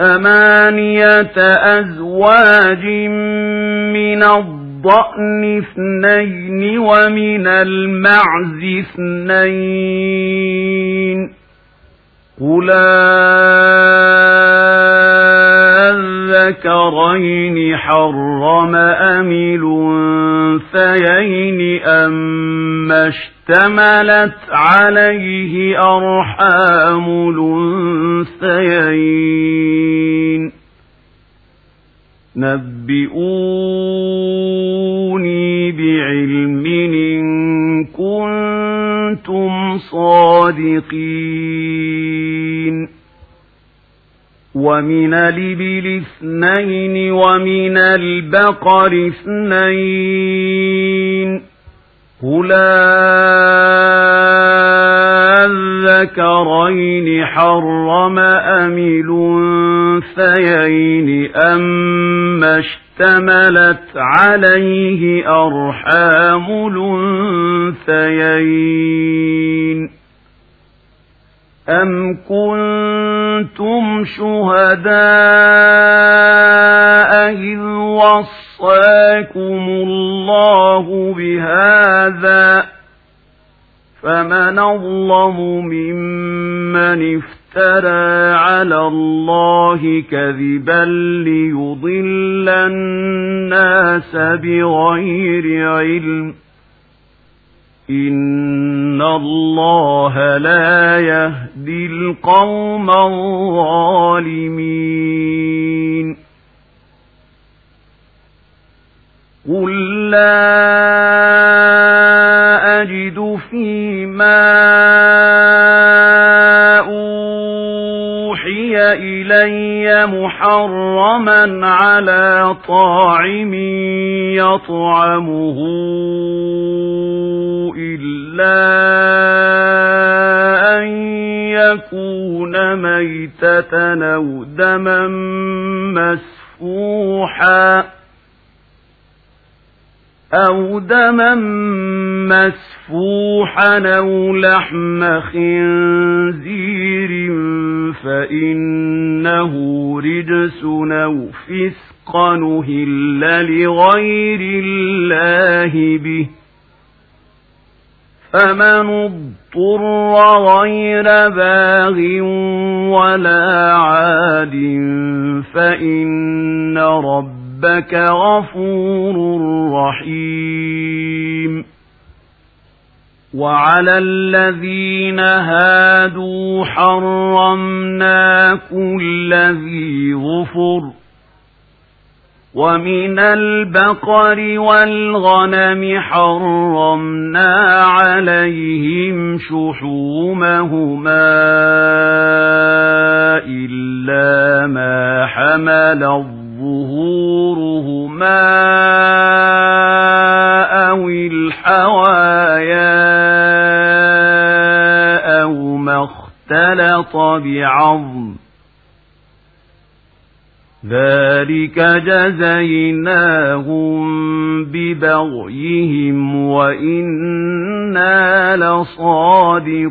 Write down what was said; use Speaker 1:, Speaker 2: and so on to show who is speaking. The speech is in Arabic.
Speaker 1: ثمانية أزواج من الضأن اثنين ومن المعز اثنين. قل الذكرين حرم أم الأنثيين أم اشتملت عليه أرحام الأنثيين. نبئوني بعلم إن كنتم صادقين. ومن الإبل اثنين ومن البقر اثنين. قل الذكرين حرم أم الأنثيين أم اشتملت عليه أرحام الأنثيين أم كنتم شهداء إذ وصاكم الله بهذا فمن أظلم ممن افترى على الله كذبا ليضل الناس بغير علم إن الله لا يهدي القوم الظالمين أجد فيما أوحي إلي محرما على طاعم يطعمه إلا أن يكون ميتة أو دما مسفوحا أو دما مسفوحا أو لحم خنزير فإنه رجس أو فسقا نهل لغير الله به فمن اضطر غير باغ ولا عاد فإن ربك غفور رحيم. وعلى الذين هادوا حرمنا كل ذي غفر ومن البقر والغنم حرمنا عليهم شحومهما إلا ما حمل ظهورهما أو الحوايا أو ما اختلط بعظم. ذلك جزيناهم ببغيهم وإنا لصادقون.